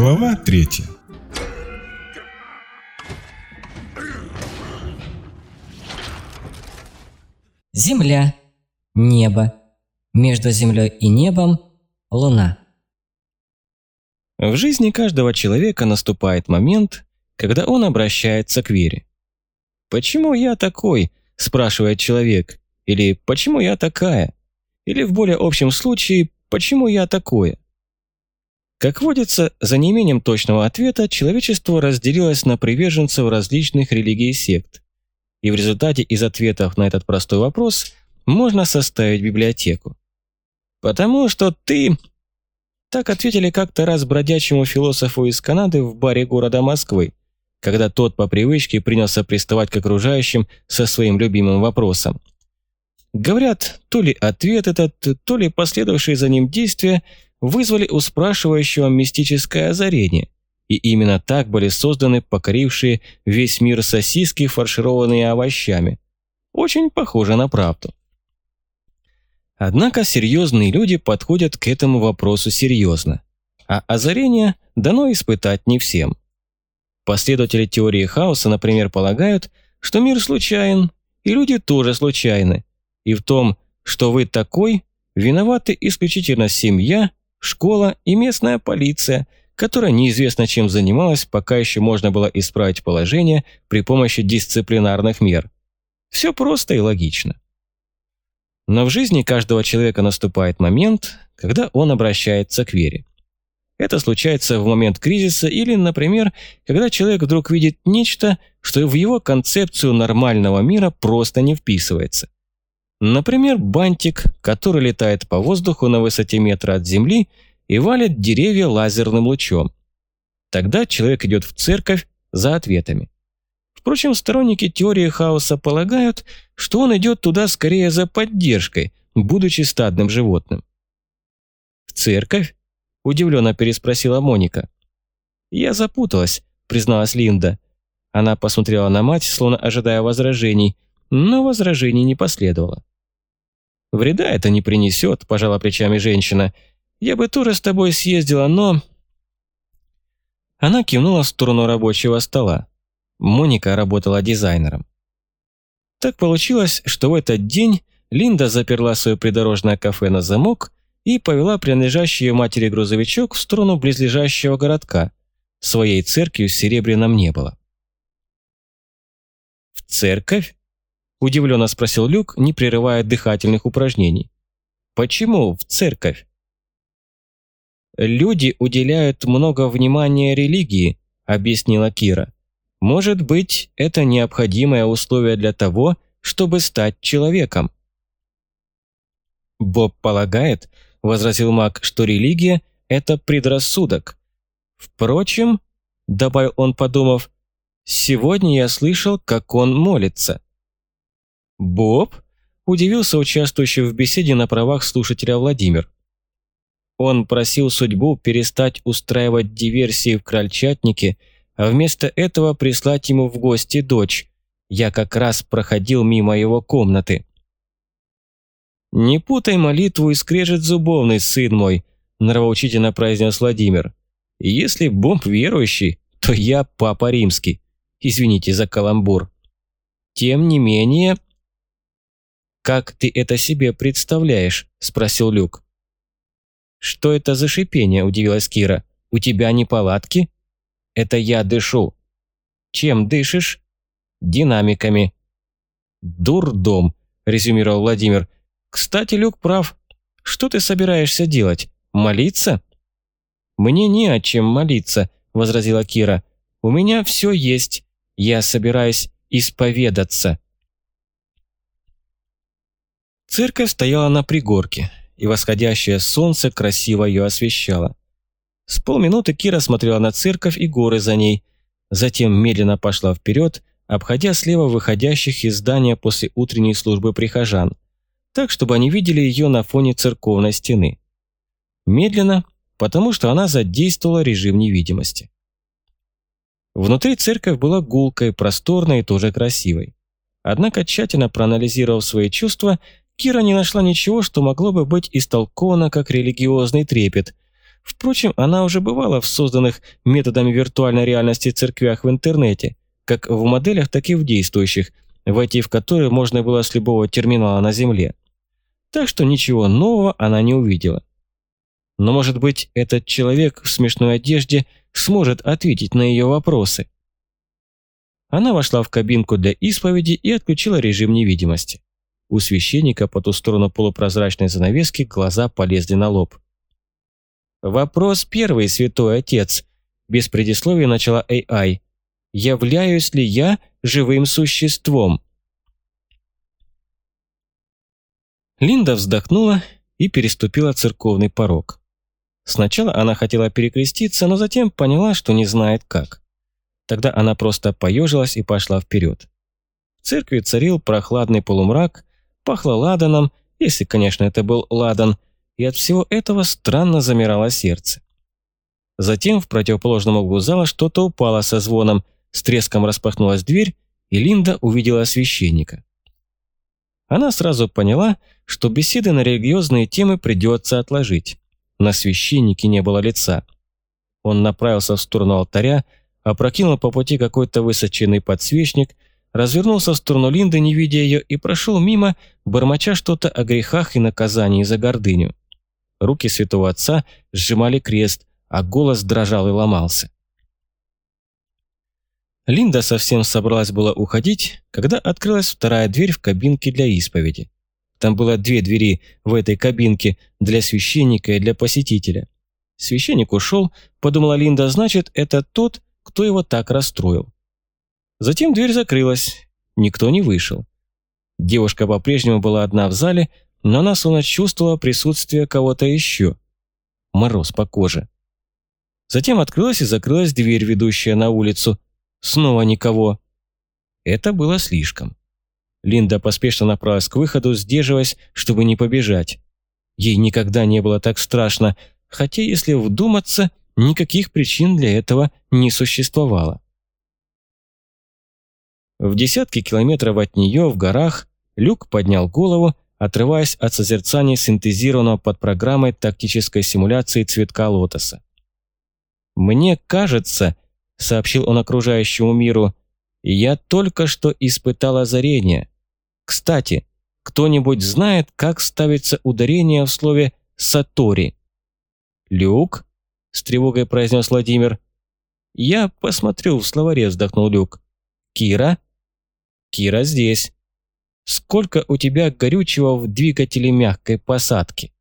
Глава третья. Земля, небо. Между землей и небом – луна. В жизни каждого человека наступает момент, когда он обращается к вере. «Почему я такой?» – спрашивает человек. Или «Почему я такая?» Или в более общем случае «Почему я такое?» Как водится, за неимением точного ответа человечество разделилось на приверженцев различных религий и сект. И в результате из ответов на этот простой вопрос можно составить библиотеку. «Потому что ты...» Так ответили как-то раз бродячему философу из Канады в баре города Москвы, когда тот по привычке принялся приставать к окружающим со своим любимым вопросом. Говорят, то ли ответ этот, то ли последовавшие за ним действия – вызвали у спрашивающего мистическое озарение, и именно так были созданы покорившие весь мир сосиски, фаршированные овощами. Очень похоже на правду. Однако серьезные люди подходят к этому вопросу серьезно, а озарение дано испытать не всем. Последователи теории хаоса, например, полагают, что мир случайен, и люди тоже случайны, и в том, что вы такой, виноваты исключительно семья, школа и местная полиция, которая неизвестно чем занималась, пока еще можно было исправить положение при помощи дисциплинарных мер. Все просто и логично. Но в жизни каждого человека наступает момент, когда он обращается к вере. Это случается в момент кризиса или, например, когда человек вдруг видит нечто, что в его концепцию нормального мира просто не вписывается. Например, бантик, который летает по воздуху на высоте метра от земли и валит деревья лазерным лучом. Тогда человек идет в церковь за ответами. Впрочем, сторонники теории хаоса полагают, что он идет туда скорее за поддержкой, будучи стадным животным. «В церковь?» – удивленно переспросила Моника. «Я запуталась», – призналась Линда. Она посмотрела на мать, словно ожидая возражений, но возражений не последовало. «Вреда это не принесет», – пожала плечами женщина. «Я бы тоже с тобой съездила, но...» Она кивнула в сторону рабочего стола. Моника работала дизайнером. Так получилось, что в этот день Линда заперла свое придорожное кафе на замок и повела принадлежащий ее матери грузовичок в сторону близлежащего городка. Своей церкви в Серебряном не было. «В церковь?» Удивленно спросил Люк, не прерывая дыхательных упражнений. Почему в церковь? Люди уделяют много внимания религии, объяснила Кира. Может быть, это необходимое условие для того, чтобы стать человеком. Боб полагает, возразил Мак, что религия – это предрассудок. Впрочем, добавил он, подумав, сегодня я слышал, как он молится. «Боб?» – удивился участвующий в беседе на правах слушателя Владимир. Он просил судьбу перестать устраивать диверсии в крольчатнике, а вместо этого прислать ему в гости дочь. Я как раз проходил мимо его комнаты. «Не путай молитву и скрежет зубовный, сын мой», – нравоучительно произнес Владимир. «Если Боб верующий, то я папа римский. Извините за каламбур. Тем не менее, «Как ты это себе представляешь?» – спросил Люк. «Что это за шипение?» – удивилась Кира. «У тебя неполадки?» «Это я дышу». «Чем дышишь?» «Динамиками». «Дурдом», – резюмировал Владимир. «Кстати, Люк прав. Что ты собираешься делать? Молиться?» «Мне не о чем молиться», – возразила Кира. «У меня все есть. Я собираюсь исповедаться». Церковь стояла на пригорке, и восходящее солнце красиво ее освещало. С полминуты Кира смотрела на церковь и горы за ней, затем медленно пошла вперед, обходя слева выходящих из здания после утренней службы прихожан, так, чтобы они видели ее на фоне церковной стены. Медленно, потому что она задействовала режим невидимости. Внутри церковь была гулкой, просторной и тоже красивой. Однако, тщательно проанализировав свои чувства, Кира не нашла ничего, что могло бы быть истолковано как религиозный трепет, Впрочем, она уже бывала в созданных методами виртуальной реальности церквях в интернете, как в моделях, так и в действующих, войти в которые можно было с любого терминала на Земле. Так что ничего нового она не увидела. Но, может быть, этот человек в смешной одежде сможет ответить на ее вопросы. Она вошла в кабинку для исповеди и отключила режим невидимости. У священника по ту сторону полупрозрачной занавески глаза полезли на лоб. «Вопрос первый, святой отец», – без предисловия начала AI. «Являюсь ли я живым существом?» Линда вздохнула и переступила церковный порог. Сначала она хотела перекреститься, но затем поняла, что не знает как. Тогда она просто поежилась и пошла вперед. В церкви царил прохладный полумрак, пахло ладаном, если, конечно, это был ладан, и от всего этого странно замирало сердце. Затем в противоположном углу зала что-то упало со звоном, с треском распахнулась дверь, и Линда увидела священника. Она сразу поняла, что беседы на религиозные темы придется отложить. На священнике не было лица. Он направился в сторону алтаря, опрокинул по пути какой-то высоченный подсвечник – развернулся в сторону Линды, не видя ее, и прошел мимо, бормоча что-то о грехах и наказании за гордыню. Руки святого отца сжимали крест, а голос дрожал и ломался. Линда совсем собралась было уходить, когда открылась вторая дверь в кабинке для исповеди. Там было две двери в этой кабинке для священника и для посетителя. Священник ушел, подумала Линда, значит, это тот, кто его так расстроил. Затем дверь закрылась. Никто не вышел. Девушка по-прежнему была одна в зале, но она словно чувствовала присутствие кого-то еще. Мороз по коже. Затем открылась и закрылась дверь, ведущая на улицу. Снова никого. Это было слишком. Линда поспешно направилась к выходу, сдерживаясь, чтобы не побежать. Ей никогда не было так страшно, хотя, если вдуматься, никаких причин для этого не существовало. В десятки километров от нее, в горах, Люк поднял голову, отрываясь от созерцания синтезированного под программой тактической симуляции цветка лотоса. «Мне кажется», — сообщил он окружающему миру, — «я только что испытал озарение. Кстати, кто-нибудь знает, как ставится ударение в слове «сатори»?» «Люк?» — с тревогой произнес Владимир. «Я посмотрю в словаре», — вздохнул Люк. «Кира?» Кира здесь. Сколько у тебя горючего в двигателе мягкой посадки?